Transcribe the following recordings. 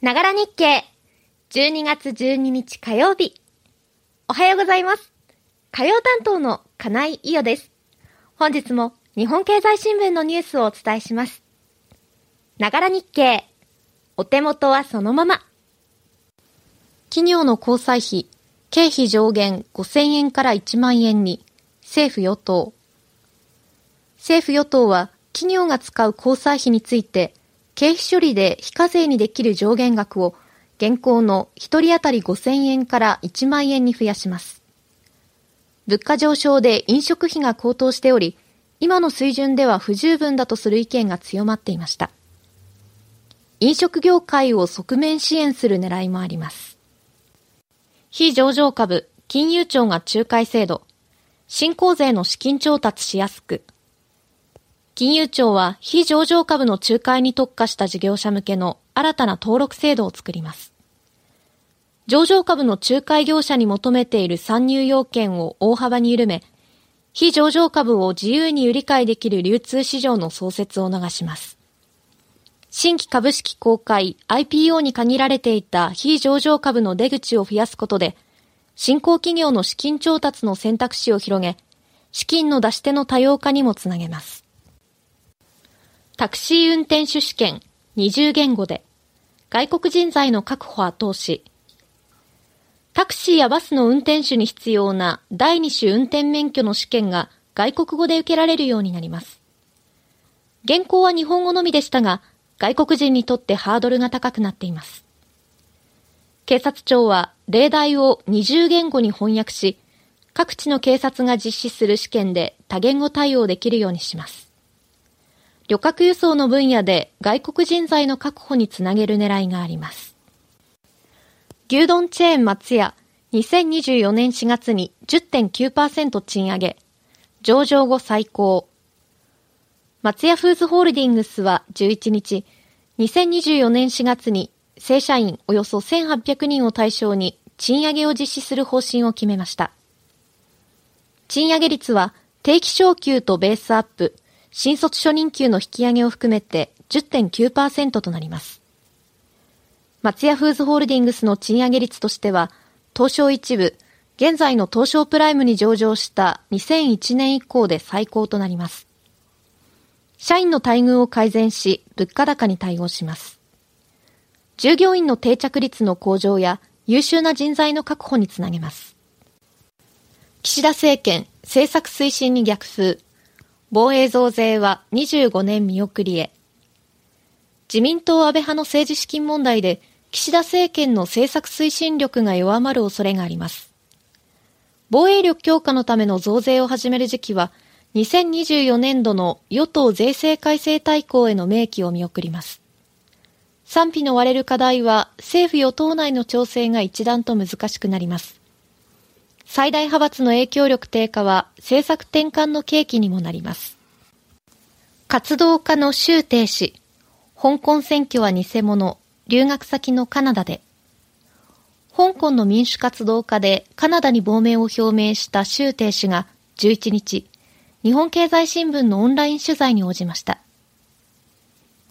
ながら日経。12月12日火曜日。おはようございます。火曜担当の金井伊代です。本日も日本経済新聞のニュースをお伝えします。ながら日経。お手元はそのまま。企業の交際費、経費上限5000円から1万円に、政府与党。政府与党は企業が使う交際費について、経費処理で非課税にできる上限額を現行の1人当たり5000円から1万円に増やします。物価上昇で飲食費が高騰しており、今の水準では不十分だとする意見が強まっていました。飲食業界を側面支援する狙いもあります。非上場株、金融庁が仲介制度、新興税の資金調達しやすく、金融庁は非上場株の仲介に特化した事業者向けの新たな登録制度を作ります。上場株の仲介業者に求めている参入要件を大幅に緩め、非上場株を自由に売り買いできる流通市場の創設を促します。新規株式公開 IPO に限られていた非上場株の出口を増やすことで、新興企業の資金調達の選択肢を広げ、資金の出し手の多様化にもつなげます。タクシー運転手試験20言語で外国人材の確保後押しタクシーやバスの運転手に必要な第二種運転免許の試験が外国語で受けられるようになります。現行は日本語のみでしたが、外国人にとってハードルが高くなっています。警察庁は例題を20言語に翻訳し、各地の警察が実施する試験で多言語対応できるようにします。旅客輸送の分野で外国人材の確保につなげる狙いがあります。牛丼チェーン松屋、2024年4月に10.9%賃上げ、上場後最高。松屋フーズホールディングスは11日、2024年4月に正社員およそ1800人を対象に賃上げを実施する方針を決めました。賃上げ率は定期昇給とベースアップ、新卒初任給の引き上げを含めて10.9%となります。松屋フーズホールディングスの賃上げ率としては、東証一部、現在の東証プライムに上場した2001年以降で最高となります。社員の待遇を改善し、物価高に対応します。従業員の定着率の向上や優秀な人材の確保につなげます。岸田政権、政策推進に逆風。防衛増税は25年見送りへ。自民党安倍派の政治資金問題で、岸田政権の政策推進力が弱まる恐れがあります。防衛力強化のための増税を始める時期は、2024年度の与党税制改正大綱への明記を見送ります。賛否の割れる課題は、政府与党内の調整が一段と難しくなります。最大派閥の影響力低下は政策転換の契機にもなります。活動家の周停止、香港選挙は偽物、留学先のカナダで。香港の民主活動家でカナダに亡命を表明した周停止が11日、日本経済新聞のオンライン取材に応じました。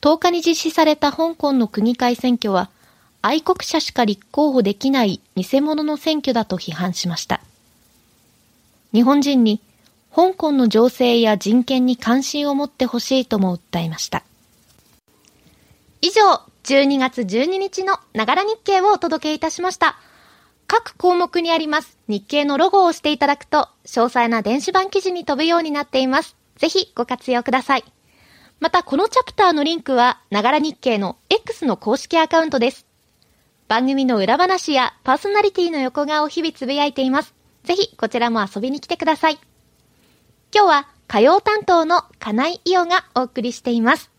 10日に実施された香港の区議会選挙は、愛国者しか立候補できない偽物の選挙だと批判しました。日本人に香港の情勢や人権に関心を持ってほしいとも訴えました。以上、12月12日のながら日経をお届けいたしました。各項目にあります日経のロゴを押していただくと、詳細な電子版記事に飛ぶようになっています。ぜひご活用ください。また、このチャプターのリンクは、ながら日経の X の公式アカウントです。番組の裏話やパーソナリティの横顔を日々つぶやいています。ぜひこちらも遊びに来てください。今日は火曜担当の金井伊代がお送りしています。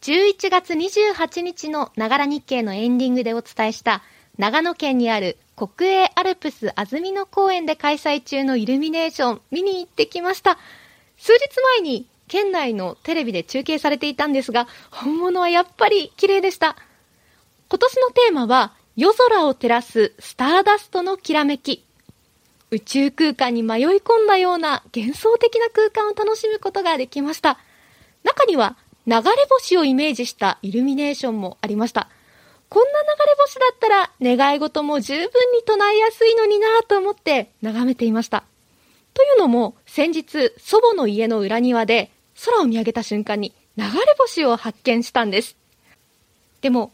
11月28日のながら日経のエンディングでお伝えした長野県にある国営アルプス安曇野公園で開催中のイルミネーション見に行ってきました。数日前に県内のテレビで中継されていたんですが、本物はやっぱり綺麗でした。今年のテーマは夜空を照らすスターダストのきらめき。宇宙空間に迷い込んだような幻想的な空間を楽しむことができました。中には流れ星をイメージしたイルミネーションもありました。こんな流れ星だったら願い事も十分に唱えやすいのになぁと思って眺めていました。というのも、先日、祖母の家の裏庭で空を見上げた瞬間に流れ星を発見したんです。でも、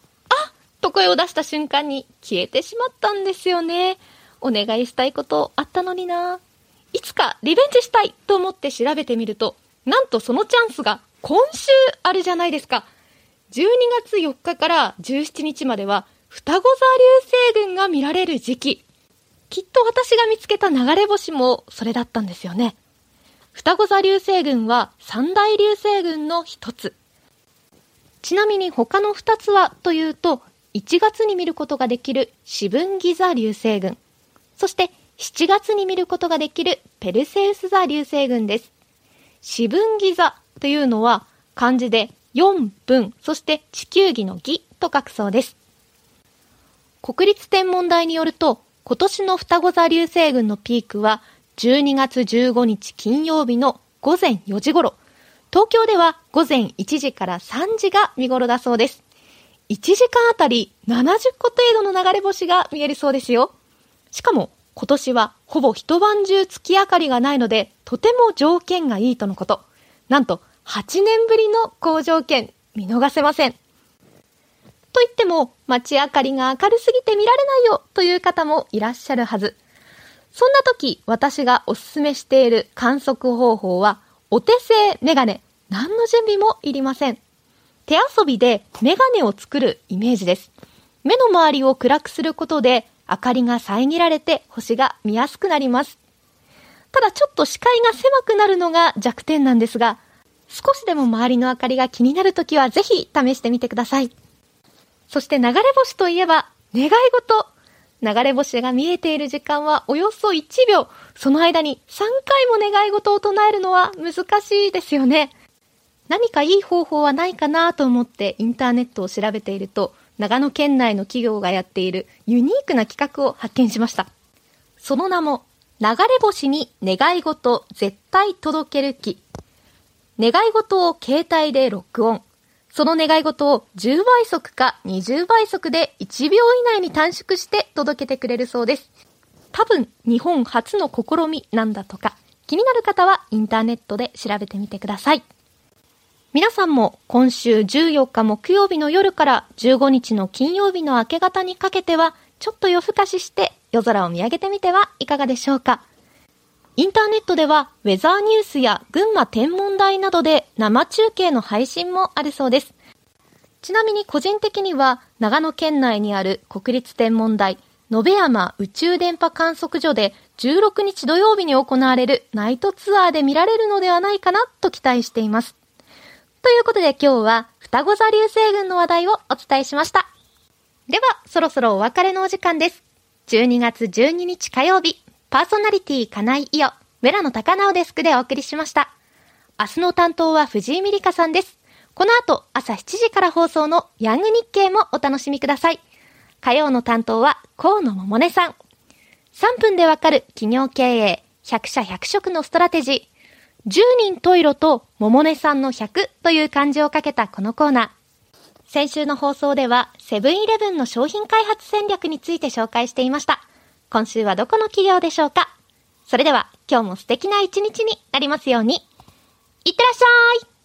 と声を出した瞬間に消えてしまったんですよね。お願いしたいことあったのにないつかリベンジしたいと思って調べてみると、なんとそのチャンスが今週あるじゃないですか。12月4日から17日までは、双子座流星群が見られる時期。きっと私が見つけた流れ星もそれだったんですよね。双子座流星群は三大流星群の一つ。ちなみに他の二つはというと、1月に見ることができる四分ギザ流星群。そして7月に見ることができるペルセウス座流星群です。四分ギザというのは漢字で4分、そして地球儀の儀と書くそうです。国立天文台によると、今年の双子座流星群のピークは12月15日金曜日の午前4時頃、東京では午前1時から3時が見頃だそうです。1時間あたり70個程度の流れ星が見えるそうですよ。しかも今年はほぼ一晩中月明かりがないので、とても条件がいいとのこと。なんと8年ぶりの好条件、見逃せません。と言っても、街明かりが明るすぎて見られないよという方もいらっしゃるはず。そんな時、私がおすすめしている観測方法は、お手製メガネ。何の準備もいりません。手遊びでメガネを作るイメージです。目の周りを暗くすることで、明かりが遮られて星が見やすくなります。ただちょっと視界が狭くなるのが弱点なんですが、少しでも周りの明かりが気になるときはぜひ試してみてください。そして流れ星といえば、願い事。流れ星が見えている時間はおよそ1秒。その間に3回も願い事を唱えるのは難しいですよね。何かいい方法はないかなと思ってインターネットを調べていると、長野県内の企業がやっているユニークな企画を発見しました。その名も、流れ星に願い事絶対届ける機願い事を携帯で録音。その願い事を10倍速か20倍速で1秒以内に短縮して届けてくれるそうです。多分日本初の試みなんだとか、気になる方はインターネットで調べてみてください。皆さんも今週14日木曜日の夜から15日の金曜日の明け方にかけては、ちょっと夜更かしして夜空を見上げてみてはいかがでしょうか。インターネットではウェザーニュースや群馬天文台などで生中継の配信もあるそうです。ちなみに個人的には長野県内にある国立天文台野辺山宇宙電波観測所で16日土曜日に行われるナイトツアーで見られるのではないかなと期待しています。ということで今日は双子座流星群の話題をお伝えしました。では、そろそろお別れのお時間です。12月12日火曜日、パーソナリティ金井伊代、村野高直デスクでお送りしました。明日の担当は藤井美里香さんです。この後、朝7時から放送のヤング日経もお楽しみください。火曜の担当は河野桃音さん。3分でわかる企業経営、100社100色のストラテジー。10人トイロと桃音さんの100という漢字をかけたこのコーナー。先週の放送ではセブンイレブンの商品開発戦略について紹介していました。今週はどこの企業でしょうかそれでは今日も素敵な一日になりますように。いってらっしゃい